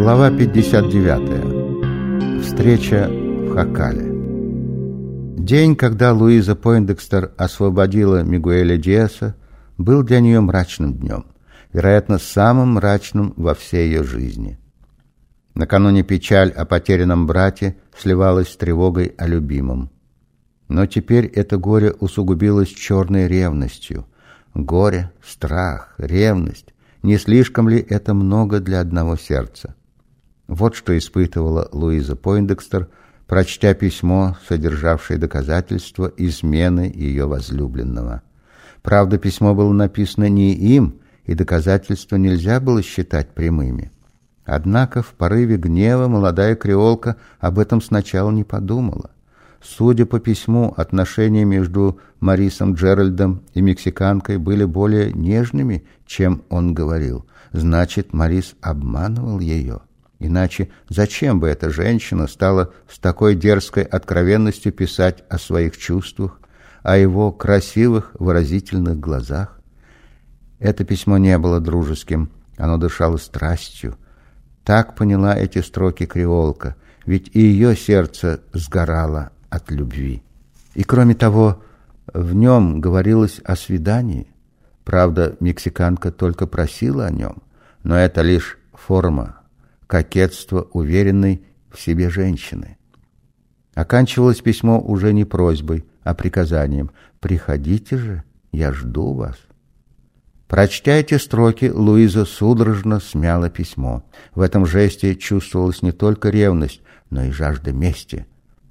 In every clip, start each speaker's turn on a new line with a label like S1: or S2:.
S1: Глава 59. Встреча в Хакале. День, когда Луиза Пойндекстер освободила Мигуэля Диаса, был для нее мрачным днем, вероятно, самым мрачным во всей ее жизни. Накануне печаль о потерянном брате сливалась с тревогой о любимом. Но теперь это горе усугубилось черной ревностью. Горе, страх, ревность. Не слишком ли это много для одного сердца? Вот что испытывала Луиза Пойндекстер, прочтя письмо, содержавшее доказательства измены ее возлюбленного. Правда, письмо было написано не им, и доказательства нельзя было считать прямыми. Однако в порыве гнева молодая креолка об этом сначала не подумала. Судя по письму, отношения между Марисом Джеральдом и мексиканкой были более нежными, чем он говорил. Значит, Марис обманывал ее. Иначе зачем бы эта женщина стала с такой дерзкой откровенностью писать о своих чувствах, о его красивых выразительных глазах? Это письмо не было дружеским, оно дышало страстью. Так поняла эти строки креолка, ведь и ее сердце сгорало от любви. И кроме того, в нем говорилось о свидании. Правда, мексиканка только просила о нем, но это лишь форма, кокетство уверенной в себе женщины. Оканчивалось письмо уже не просьбой, а приказанием «Приходите же, я жду вас». Прочтя эти строки, Луиза судорожно смяла письмо. В этом жесте чувствовалась не только ревность, но и жажда мести.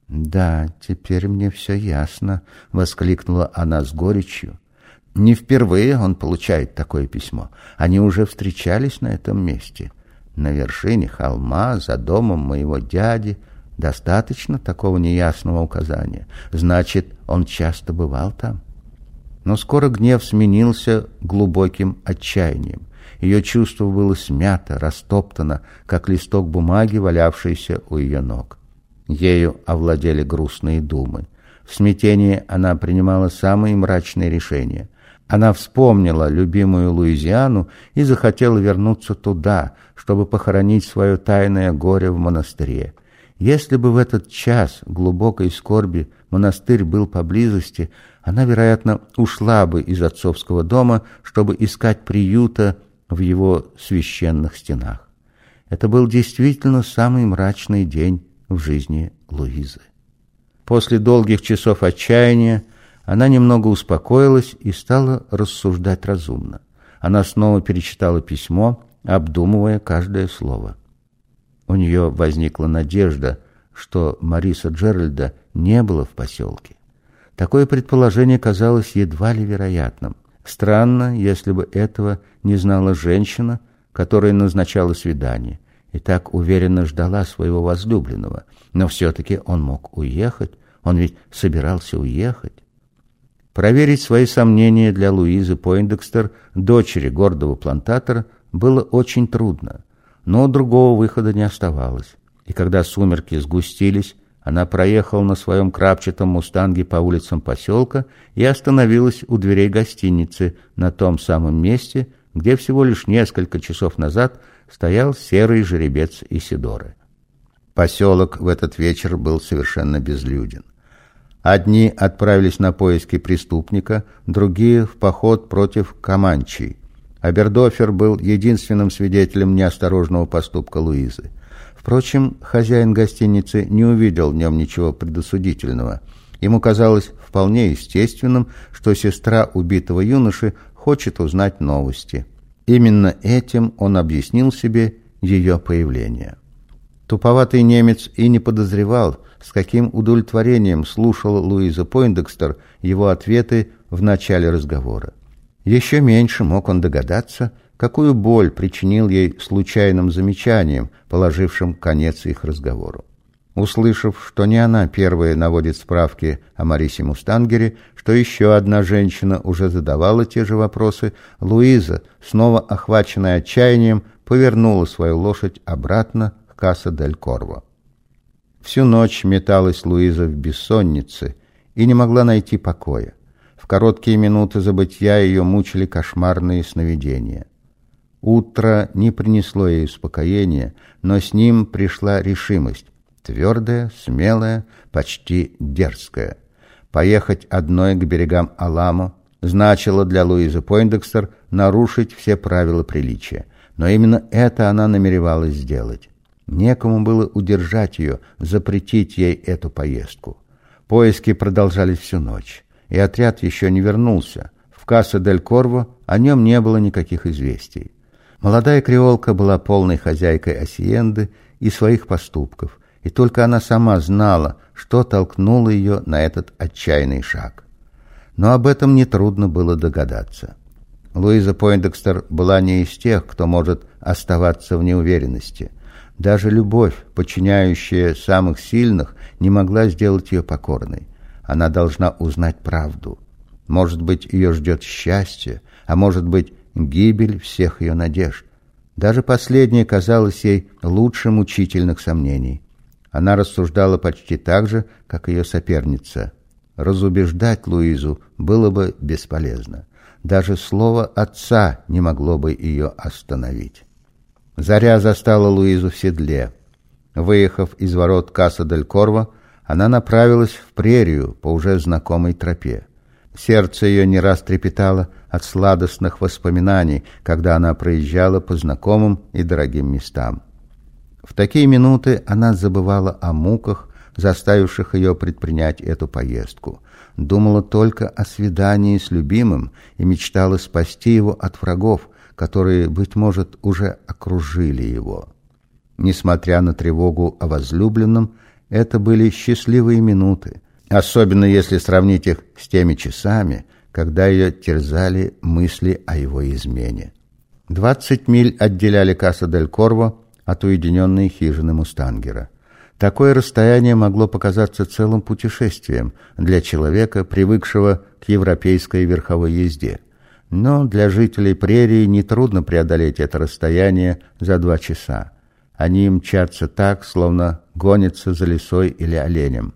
S1: «Да, теперь мне все ясно», — воскликнула она с горечью. «Не впервые он получает такое письмо. Они уже встречались на этом месте. На вершине холма, за домом моего дяди. Достаточно такого неясного указания. Значит, он часто бывал там». Но скоро гнев сменился глубоким отчаянием. Ее чувство было смято, растоптано, как листок бумаги, валявшийся у ее ног. Ею овладели грустные думы. В смятении она принимала самые мрачные решения. Она вспомнила любимую Луизиану и захотела вернуться туда, чтобы похоронить свое тайное горе в монастыре. Если бы в этот час глубокой скорби монастырь был поблизости, она, вероятно, ушла бы из отцовского дома, чтобы искать приюта в его священных стенах. Это был действительно самый мрачный день в жизни Луизы. После долгих часов отчаяния она немного успокоилась и стала рассуждать разумно. Она снова перечитала письмо, обдумывая каждое слово. У нее возникла надежда, что Мариса Джеральда не было в поселке. Такое предположение казалось едва ли вероятным. Странно, если бы этого не знала женщина, которая назначала свидание, и так уверенно ждала своего возлюбленного. Но все-таки он мог уехать, он ведь собирался уехать. Проверить свои сомнения для Луизы Пойндекстер, дочери гордого плантатора, было очень трудно, но другого выхода не оставалось. И когда сумерки сгустились, она проехала на своем крапчатом мустанге по улицам поселка и остановилась у дверей гостиницы на том самом месте, где всего лишь несколько часов назад стоял серый жеребец Исидоры. Поселок в этот вечер был совершенно безлюден. Одни отправились на поиски преступника, другие — в поход против Каманчи. Абердофер был единственным свидетелем неосторожного поступка Луизы. Впрочем, хозяин гостиницы не увидел в нем ничего предосудительного. Ему казалось вполне естественным, что сестра убитого юноши хочет узнать новости. Именно этим он объяснил себе ее появление. Туповатый немец и не подозревал, с каким удовлетворением слушал Луиза Пойндекстер его ответы в начале разговора. Еще меньше мог он догадаться, какую боль причинил ей случайным замечанием, положившим конец их разговору. Услышав, что не она первая наводит справки о Марисе Мустангере, что еще одна женщина уже задавала те же вопросы, Луиза, снова охваченная отчаянием, повернула свою лошадь обратно к Касса-дель-Корво. Всю ночь металась Луиза в бессоннице и не могла найти покоя. В короткие минуты забытья ее мучили кошмарные сновидения. Утро не принесло ей успокоения, но с ним пришла решимость, твердая, смелая, почти дерзкая. Поехать одной к берегам Аламо значило для Луизы Пойндекстер нарушить все правила приличия. Но именно это она намеревалась сделать. Некому было удержать ее, запретить ей эту поездку. Поиски продолжались всю ночь, и отряд еще не вернулся. В Касса-дель-Корво о нем не было никаких известий. Молодая креолка была полной хозяйкой Осиенды и своих поступков, и только она сама знала, что толкнуло ее на этот отчаянный шаг. Но об этом нетрудно было догадаться. Луиза Пойндекстер была не из тех, кто может оставаться в неуверенности. Даже любовь, подчиняющая самых сильных, не могла сделать ее покорной. Она должна узнать правду. Может быть, ее ждет счастье, а может быть, гибель всех ее надежд. Даже последнее казалось ей лучше мучительных сомнений. Она рассуждала почти так же, как ее соперница. Разубеждать Луизу было бы бесполезно. Даже слово отца не могло бы ее остановить. Заря застала Луизу в седле. Выехав из ворот Касса-дель-Корво, она направилась в прерию по уже знакомой тропе. Сердце ее не раз трепетало от сладостных воспоминаний, когда она проезжала по знакомым и дорогим местам. В такие минуты она забывала о муках, заставивших ее предпринять эту поездку. Думала только о свидании с любимым и мечтала спасти его от врагов, которые, быть может, уже окружили его. Несмотря на тревогу о возлюбленном, это были счастливые минуты, особенно если сравнить их с теми часами, когда ее терзали мысли о его измене. Двадцать миль отделяли Касса-дель-Корво от уединенной хижины Мустангера. Такое расстояние могло показаться целым путешествием для человека, привыкшего к европейской верховой езде. Но для жителей прерии нетрудно преодолеть это расстояние за два часа. Они мчатся так, словно гонятся за лисой или оленем.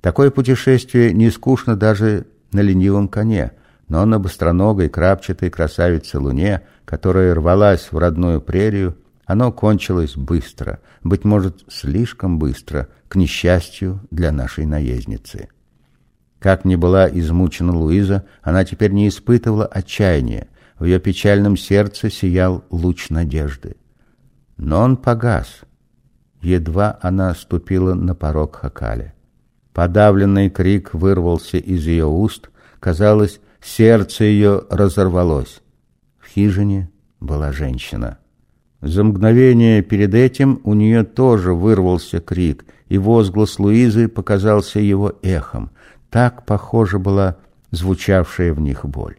S1: Такое путешествие не скучно даже на ленивом коне, но на быстроногой, крапчатой красавице Луне, которая рвалась в родную прерию, оно кончилось быстро, быть может, слишком быстро, к несчастью для нашей наездницы. Как ни была измучена Луиза, она теперь не испытывала отчаяния. В ее печальном сердце сиял луч надежды. Но он погас. Едва она ступила на порог Хакали. Подавленный крик вырвался из ее уст. Казалось, сердце ее разорвалось. В хижине была женщина. За мгновение перед этим у нее тоже вырвался крик, и возглас Луизы показался его эхом. Так похожа была звучавшая в них боль.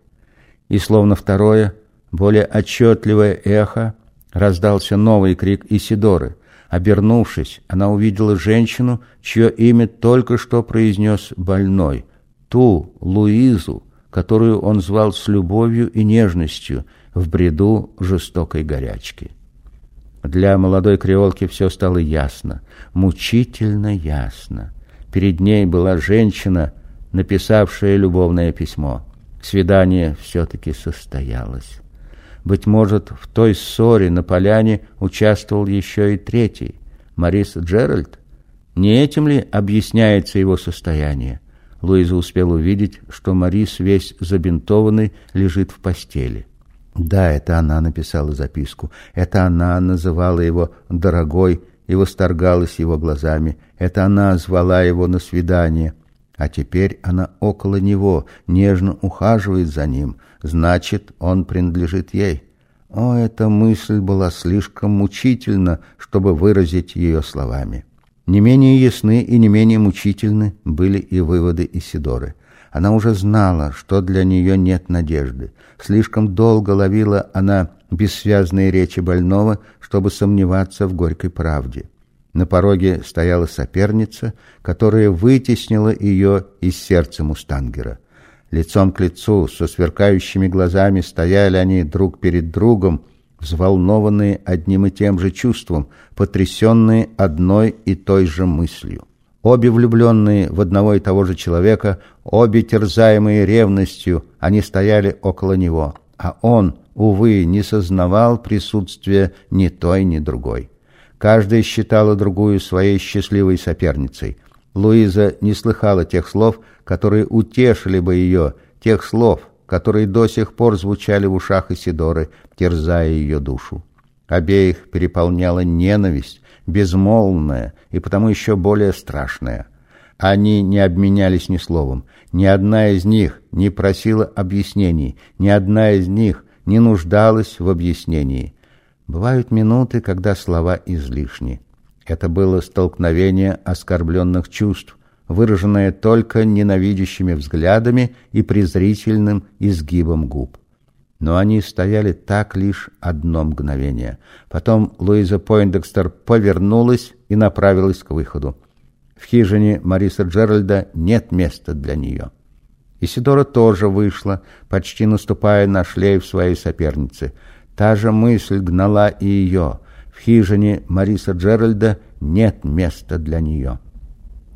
S1: И словно второе, более отчетливое эхо, раздался новый крик Исидоры. Обернувшись, она увидела женщину, чье имя только что произнес больной, ту Луизу, которую он звал с любовью и нежностью в бреду жестокой горячки. Для молодой креолки все стало ясно, мучительно ясно. Перед ней была женщина, написавшая любовное письмо. Свидание все-таки состоялось. Быть может, в той ссоре на поляне участвовал еще и третий, Марис Джеральд? Не этим ли объясняется его состояние? Луиза успела увидеть, что Марис весь забинтованный лежит в постели. Да, это она написала записку. Это она называла его «дорогой» и восторгалась его глазами. Это она звала его на свидание. А теперь она около него, нежно ухаживает за ним. Значит, он принадлежит ей. О, эта мысль была слишком мучительна, чтобы выразить ее словами. Не менее ясны и не менее мучительны были и выводы Исидоры. Она уже знала, что для нее нет надежды. Слишком долго ловила она бессвязные речи больного, чтобы сомневаться в горькой правде. На пороге стояла соперница, которая вытеснила ее из сердца Мустангера. Лицом к лицу, со сверкающими глазами стояли они друг перед другом, взволнованные одним и тем же чувством, потрясенные одной и той же мыслью. Обе влюбленные в одного и того же человека, обе терзаемые ревностью, они стояли около него. а он, увы, не сознавал присутствия ни той, ни другой. Каждая считала другую своей счастливой соперницей. Луиза не слыхала тех слов, которые утешили бы ее, тех слов, которые до сих пор звучали в ушах Исидоры, терзая ее душу. Обеих переполняла ненависть, безмолвная и потому еще более страшная. Они не обменялись ни словом. Ни одна из них не просила объяснений, ни одна из них не нуждалась в объяснении. Бывают минуты, когда слова излишни. Это было столкновение оскорбленных чувств, выраженное только ненавидящими взглядами и презрительным изгибом губ. Но они стояли так лишь одно мгновение. Потом Луиза Пойндекстер повернулась и направилась к выходу. В хижине Мариса Джеральда нет места для нее. Исидора тоже вышла, почти наступая на шлейф своей соперницы. Та же мысль гнала и ее. В хижине Мариса Джеральда нет места для нее.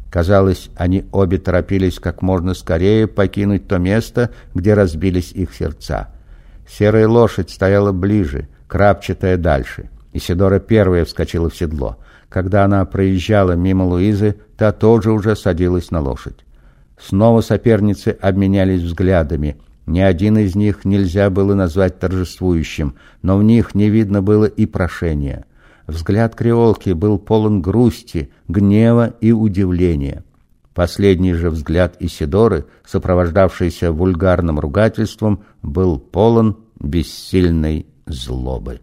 S1: Казалось, они обе торопились как можно скорее покинуть то место, где разбились их сердца. Серая лошадь стояла ближе, крапчатая дальше. Исидора первая вскочила в седло. Когда она проезжала мимо Луизы, та тоже уже садилась на лошадь. Снова соперницы обменялись взглядами. Ни один из них нельзя было назвать торжествующим, но в них не видно было и прошения. Взгляд креолки был полон грусти, гнева и удивления. Последний же взгляд Исидоры, сопровождавшийся вульгарным ругательством, был полон бессильной злобы.